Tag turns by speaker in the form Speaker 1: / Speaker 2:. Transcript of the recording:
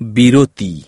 Speaker 1: Viruti